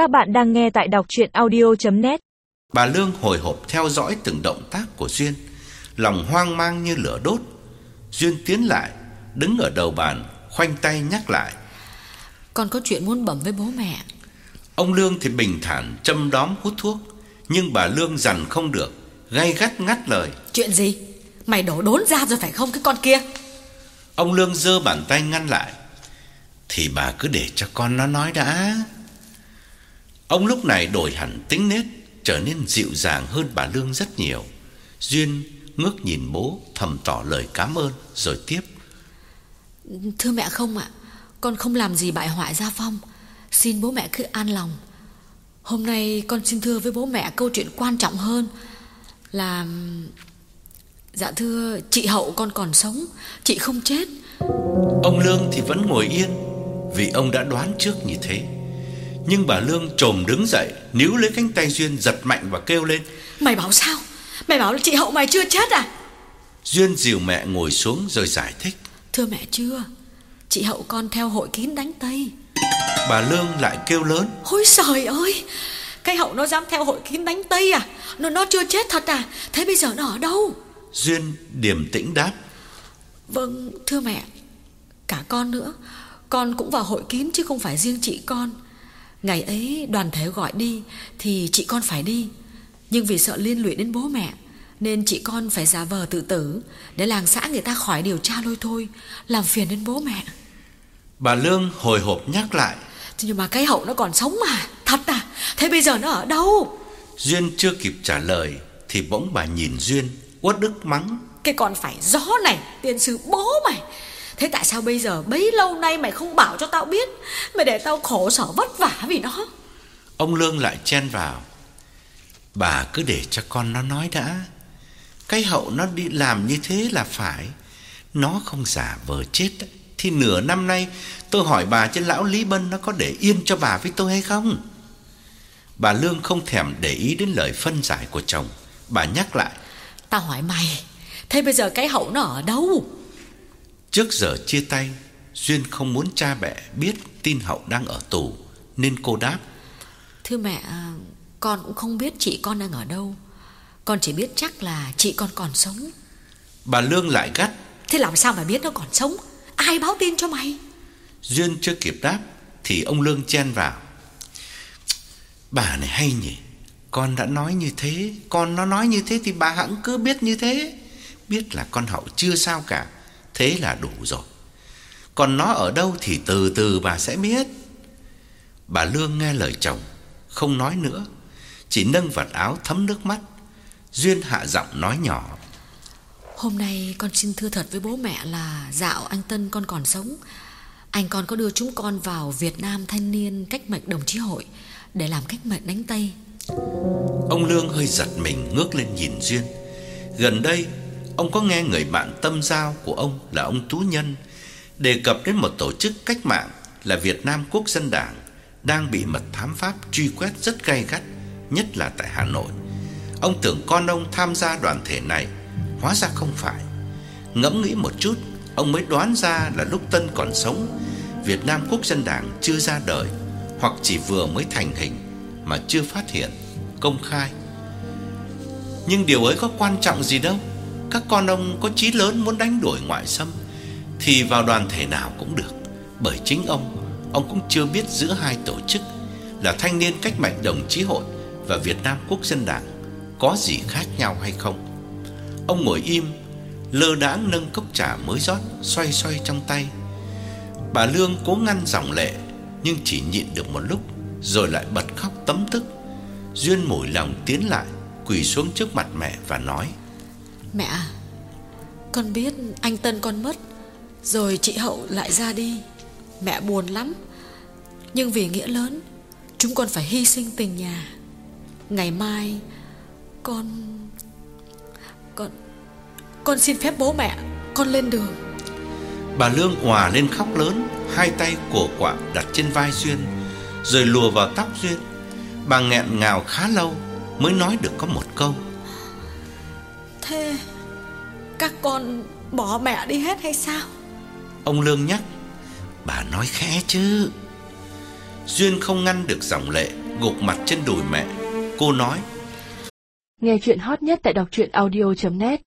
Các bạn đang nghe tại đọc chuyện audio.net Bà Lương hồi hộp theo dõi từng động tác của Duyên. Lòng hoang mang như lửa đốt. Duyên tiến lại Đứng ở đầu bàn Khoanh tay nhắc lại. Con có chuyện muốn bẩm với bố mẹ. Ông Lương thì bình thản châm đóm hút thuốc. Nhưng bà Lương dằn không được Gay gắt ngắt lời. Chuyện gì? Mày đổ đốn ra rồi phải không cái con kia? Ông Lương giơ bàn tay ngăn lại. Thì bà cứ để cho con nó nói đã Ông lúc này đổi hẳn tính nết Trở nên dịu dàng hơn bà Lương rất nhiều. Duyên ngước nhìn bố Thầm tỏ lời cảm ơn Rồi tiếp. Thưa mẹ không ạ Con không làm gì bại hoại gia phong. Xin bố mẹ cứ an lòng. Hôm nay con xin thưa với bố mẹ câu chuyện quan trọng hơn Là Dạ thưa chị Hậu con còn sống Chị không chết. Ông Lương thì vẫn ngồi yên Vì ông đã đoán trước như thế Nhưng bà Lương trồm đứng dậy Níu lấy cánh tay Duyên giật mạnh và kêu lên. Mày bảo sao? Mày bảo là chị Hậu mày chưa chết à? Duyên dìu mẹ ngồi xuống rồi giải thích. Thưa mẹ chưa? Chị Hậu con theo hội kín đánh Tây. Bà Lương lại kêu lớn. Ôi trời ơi! Cái Hậu nó dám theo hội kín đánh Tây à? Nó nó chưa chết thật à? Thế bây giờ nó ở đâu? Duyên điềm tĩnh đáp. Vâng thưa mẹ. Cả con nữa. Con cũng vào hội kín chứ không phải riêng chị con Ngày ấy đoàn thể gọi đi Thì chị con phải đi. Nhưng vì sợ liên lụy đến bố mẹ Nên chị con phải giả vờ tự tử Để làng xã người ta khỏi điều tra lôi thôi Làm phiền đến bố mẹ. Bà Lương hồi hộp nhắc lại. Thế Nhưng mà cái hậu nó còn sống mà Thật à? Thế bây giờ nó ở đâu? Duyên chưa kịp trả lời Thì bỗng bà nhìn Duyên Uất ức mắng. Cái còn phải gió này Tiền sư bố mày Thế tại sao bây giờ bấy lâu nay mày không bảo cho tao biết? Mày để tao khổ sở vất vả vì nó. Ông Lương lại chen vào. Bà cứ để cho con nó nói đã. Cái hậu nó đi làm như thế là phải. Nó không giả vờ chết. Thì nửa năm nay Tôi hỏi bà trên lão Lý Bân Nó có để yên cho bà với tôi hay không? Bà Lương không thèm để ý đến lời phân giải của chồng. Bà nhắc lại. Tao hỏi mày Thế bây giờ cái hậu nó ở đâu Trước giờ chia tay Duyên không muốn cha mẹ biết tin Hậu đang ở tù Nên cô đáp. Thưa mẹ Con cũng không biết chị con đang ở đâu. Con chỉ biết chắc là chị con còn sống. Bà Lương lại gắt. Thế làm sao mà biết nó còn sống? Ai báo tin cho mày? Duyên chưa kịp đáp Thì ông Lương chen vào. Bà này hay nhỉ Con đã nói như thế Con nó nói như thế thì bà hẳn cứ biết như thế. Biết là con Hậu chưa sao cả Thế là đủ rồi. Còn nó ở đâu thì từ từ bà sẽ biết. Bà Lương nghe lời chồng Không nói nữa Chỉ nâng vạt áo thấm nước mắt Duyên hạ giọng nói nhỏ. Hôm nay con xin thưa thật với bố mẹ là Dạo anh Tân con còn sống. Anh con có đưa chúng con vào Việt Nam Thanh niên Cách mệnh đồng chí hội Để làm cách mệnh đánh Tây. Ông Lương hơi giật mình ngước lên nhìn Duyên. Gần đây Ông có nghe người bạn tâm giao của ông là ông Tú Nhân đề cập đến một tổ chức cách mạng là Việt Nam Quốc dân Đảng đang bị mật thám Pháp truy quét rất gay gắt, nhất là tại Hà Nội. Ông tưởng con ông tham gia đoàn thể này, hóa ra không phải. Ngẫm nghĩ một chút, ông mới đoán ra là lúc Tân còn sống, Việt Nam Quốc dân Đảng chưa ra đời hoặc chỉ vừa mới thành hình mà chưa phát hiện công khai. Nhưng điều ấy có quan trọng gì đâu các con ông có chí lớn muốn đánh đuổi ngoại xâm thì vào đoàn thể nào cũng được, bởi chính ông ông cũng chưa biết giữa hai tổ chức là Thanh niên Cách mạng Đồng chí hội và Việt Nam Quốc dân Đảng có gì khác nhau hay không. Ông ngồi im, lơ đãng nâng cốc trà mới rót xoay xoay trong tay. Bà Lương cố ngăn dòng lệ nhưng chỉ nhịn được một lúc rồi lại bật khóc tấm tức. Duyên mủi lòng tiến lại, quỳ xuống trước mặt mẹ và nói: Mẹ à Con biết anh Tân con mất, Rồi chị Hậu lại ra đi. Mẹ buồn lắm, Nhưng vì nghĩa lớn, Chúng con phải hy sinh tình nhà. Ngày mai, Con Con Con xin phép bố mẹ Con lên đường. Bà Lương òa lên khóc lớn, Hai tay của quả đặt trên vai Duyên, Rồi lùa vào tóc Duyên. Bà nghẹn ngào khá lâu Mới nói được có một câu. Thế Các con bỏ mẹ đi hết hay sao? Ông Lương nhắc Bà nói khẽ chứ. Duyên không ngăn được dòng lệ gục mặt trên đùi mẹ. Cô nói: Nghe chuyện hot nhất tại đọc truyện audio.net